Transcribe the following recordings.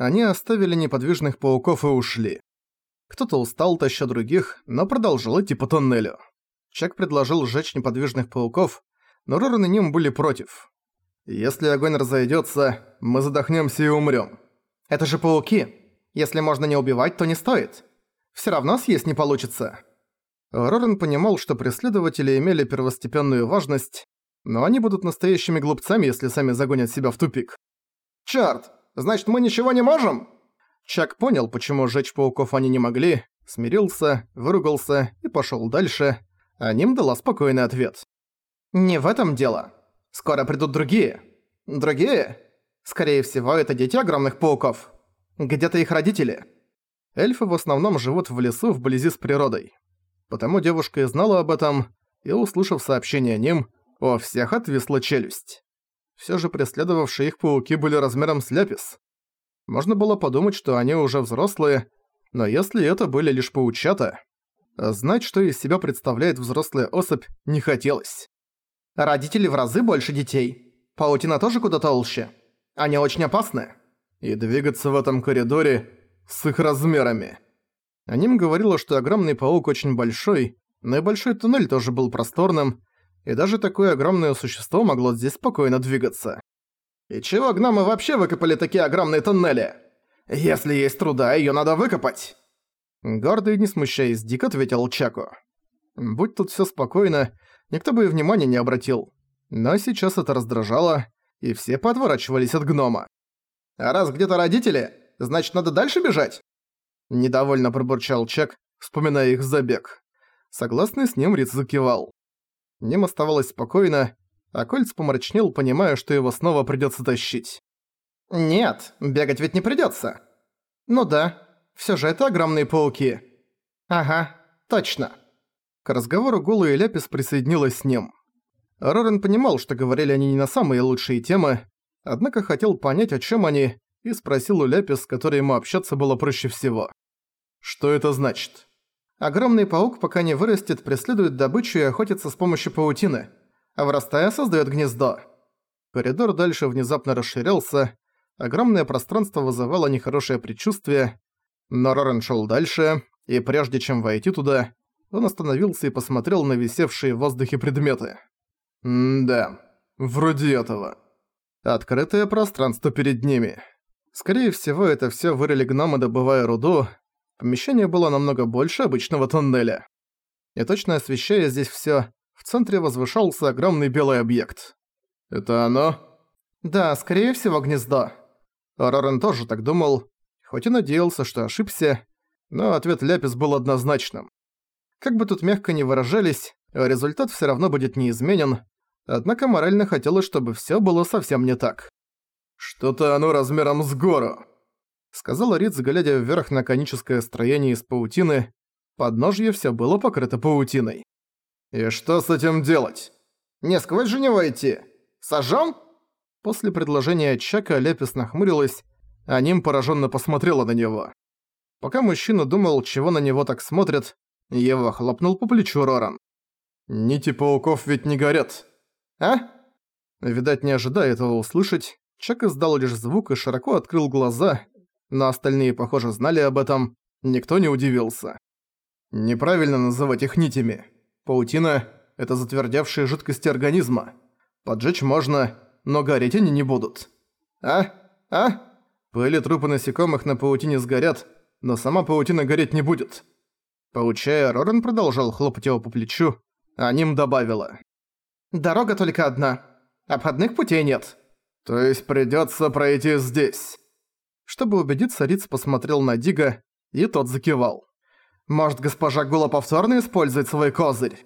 Они оставили неподвижных пауков и ушли. Кто-то устал, таща других, но продолжил идти по тоннелю. Чак предложил сжечь неподвижных пауков, но Роран и Ним были против. «Если огонь разойдется, мы задохнемся и умрем. «Это же пауки. Если можно не убивать, то не стоит. Все равно съесть не получится». Роран понимал, что преследователи имели первостепенную важность, но они будут настоящими глупцами, если сами загонят себя в тупик. «Чёрт! Значит, мы ничего не можем?» Чак понял, почему сжечь пауков они не могли, смирился, выругался и пошёл дальше, а Ним дала спокойный ответ. «Не в этом дело. Скоро придут другие». «Другие? Скорее всего, это дети огромных пауков. Где-то их родители». Эльфы в основном живут в лесу вблизи с природой. Потому девушка и знала об этом, и, услышав сообщение ним, у всех отвисла челюсть. Все же преследовавшие их пауки были размером с ляпис. Можно было подумать, что они уже взрослые, но если это были лишь паучата, знать, что из себя представляет взрослая особь, не хотелось. Родители в разы больше детей. Паутина тоже куда толще. Они очень опасны. И двигаться в этом коридоре с их размерами. Аним говорила, что огромный паук очень большой, но и большой туннель тоже был просторным, и даже такое огромное существо могло здесь спокойно двигаться. «И чего гномы вообще выкопали такие огромные туннели? Если есть труда, её надо выкопать!» Гордый, не смущаясь, дико ответил Чаку. Будь тут всё спокойно, никто бы и внимания не обратил. Но сейчас это раздражало, и все подворачивались от гнома. «А раз где-то родители, значит, надо дальше бежать?» Недовольно пробурчал Чак, вспоминая их забег. Согласный с ним Риц закивал. Ним оставалось спокойно, а Кольц помрачнел, понимая, что его снова придётся тащить. «Нет, бегать ведь не придётся». «Ну да, всё же это огромные пауки». «Ага, точно». К разговору и Ляпис присоединилась с ним. Рорен понимал, что говорили они не на самые лучшие темы, однако хотел понять, о чём они, и спросил у Ляпис, с которой ему общаться было проще всего. «Что это значит?» Огромный паук, пока не вырастет, преследует добычу и охотится с помощью паутины, а вырастая создает гнездо. Коридор дальше внезапно расширялся, огромное пространство вызывало нехорошее предчувствие, но Рорен шел дальше, и прежде чем войти туда, он остановился и посмотрел на висевшие в воздухе предметы. М-да, вроде этого. Открытое пространство перед ними. Скорее всего, это все вырыли гномы, добывая руду, Помещение было намного больше обычного тоннеля. И точно освещая здесь всё, в центре возвышался огромный белый объект. «Это оно?» «Да, скорее всего, гнездо». Рорен тоже так думал, хоть и надеялся, что ошибся, но ответ Ляпис был однозначным. Как бы тут мягко ни выражались, результат всё равно будет неизменен, однако морально хотелось, чтобы всё было совсем не так. «Что-то оно размером с гору», сказала Риц, глядя вверх на коническое строение из паутины. Подножье все было покрыто паутиной. «И что с этим делать?» «Не сквозь же него идти! Сожжём?» После предложения Чака Лепис нахмурилась, а Ним пораженно посмотрела на него. Пока мужчина думал, чего на него так смотрят, Ева хлопнул по плечу Роран. «Нити пауков ведь не горят». «А?» Видать, не ожидая этого услышать, Чак издал лишь звук и широко открыл глаза, но остальные, похоже, знали об этом, никто не удивился. Неправильно называть их нитями. Паутина – это затвердевшие жидкости организма. Поджечь можно, но гореть они не будут. А? А? Пыль и трупы насекомых на паутине сгорят, но сама паутина гореть не будет. Поучая, Рорен продолжал хлопать его по плечу, а Ним добавила. «Дорога только одна. Обходных путей нет». «То есть придётся пройти здесь». Чтобы убедиться, Риц посмотрел на Дига, и тот закивал. «Может, госпожа Гула повторно использует свой козырь?»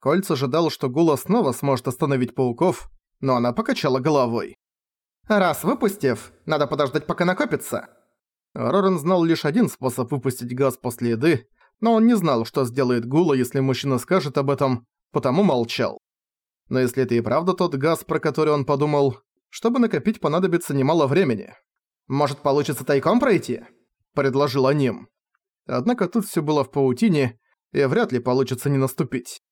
Кольц ожидал, что Гула снова сможет остановить пауков, но она покачала головой. «Раз выпустив, надо подождать, пока накопится». Рорен знал лишь один способ выпустить газ после еды, но он не знал, что сделает Гула, если мужчина скажет об этом, потому молчал. Но если это и правда тот газ, про который он подумал, чтобы накопить понадобится немало времени. «Может, получится тайком пройти?» – предложил Аним. Однако тут все было в паутине, и вряд ли получится не наступить.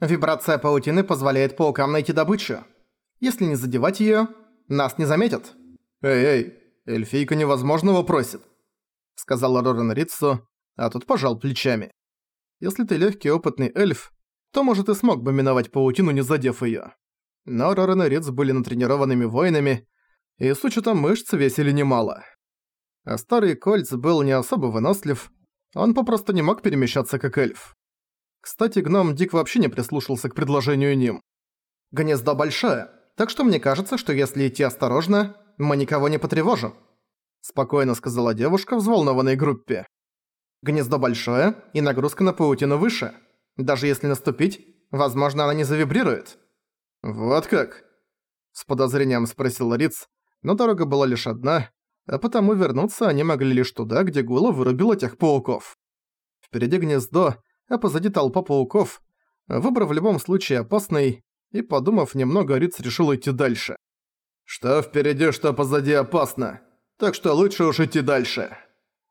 Вибрация паутины позволяет паукам найти добычу. Если не задевать её, нас не заметят. Эй-эй, «Эльфийка невозможного просит», — сказал Рорен Ритсу, а тут пожал плечами. «Если ты легкий опытный эльф, то, может, и смог бы миновать паутину, не задев ее. Но Рорен и Ритс были натренированными воинами, и с учетом мышц весили немало. А старый Кольц был не особо вынослив, он попросту не мог перемещаться как эльф. Кстати, гном Дик вообще не прислушался к предложению Ним. «Гнездо большое, так что мне кажется, что если идти осторожно, мы никого не потревожим», спокойно сказала девушка в взволнованной группе. «Гнездо большое, и нагрузка на паутину выше. Даже если наступить, возможно, она не завибрирует». «Вот как?» С подозрением спросил Риц, но дорога была лишь одна, а потому вернуться они могли лишь туда, где Гула вырубила тех пауков. Впереди гнездо, а позади толпа пауков. Выбор в любом случае опасный, и, подумав немного, Риц решил идти дальше. «Что впереди, что позади опасно, так что лучше уж идти дальше».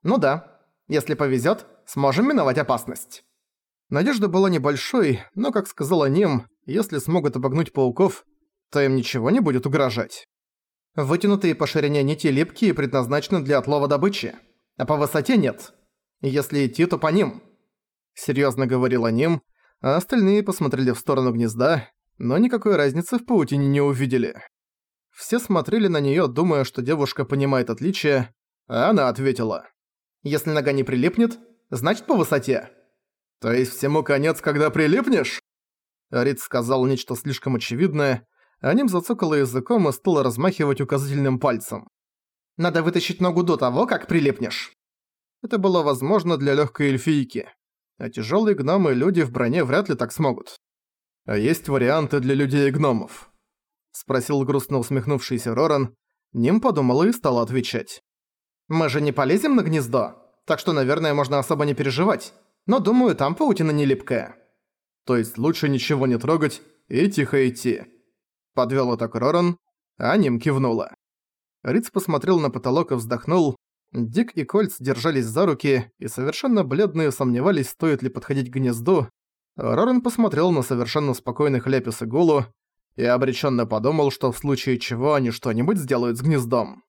«Ну да, если повезет, сможем миновать опасность». Надежда была небольшой, но, как сказала Ним, если смогут обогнуть пауков, то им ничего не будет угрожать. Вытянутые по ширине нити липкие предназначены для отлова добычи, а по высоте нет. Если идти, то по ним. Серьезно говорила Ним, а остальные посмотрели в сторону гнезда, но никакой разницы в паутине не увидели. Все смотрели на неё, думая, что девушка понимает отличие, а она ответила. «Если нога не прилипнет, значит по высоте». «То есть всему конец, когда прилипнешь?» Рид сказал нечто слишком очевидное, а ним зацокала языком и стала размахивать указательным пальцем. «Надо вытащить ногу до того, как прилипнешь». Это было возможно для легкой эльфийки, а тяжелые гномы и люди в броне вряд ли так смогут. «А есть варианты для людей и гномов?» — спросил грустно усмехнувшийся Роран. Ним подумала и стала отвечать. «Мы же не полезем на гнездо, так что, наверное, можно особо не переживать. Но, думаю, там паутина не липкая». То есть лучше ничего не трогать и тихо идти. Подвёл так Роран, а Ним кивнула. Риц посмотрел на потолок и вздохнул. Дик и Кольц держались за руки и совершенно бледные сомневались, стоит ли подходить к гнезду. Роран посмотрел на совершенно спокойных Лепис и Гулу и обреченно подумал, что в случае чего они что-нибудь сделают с гнездом.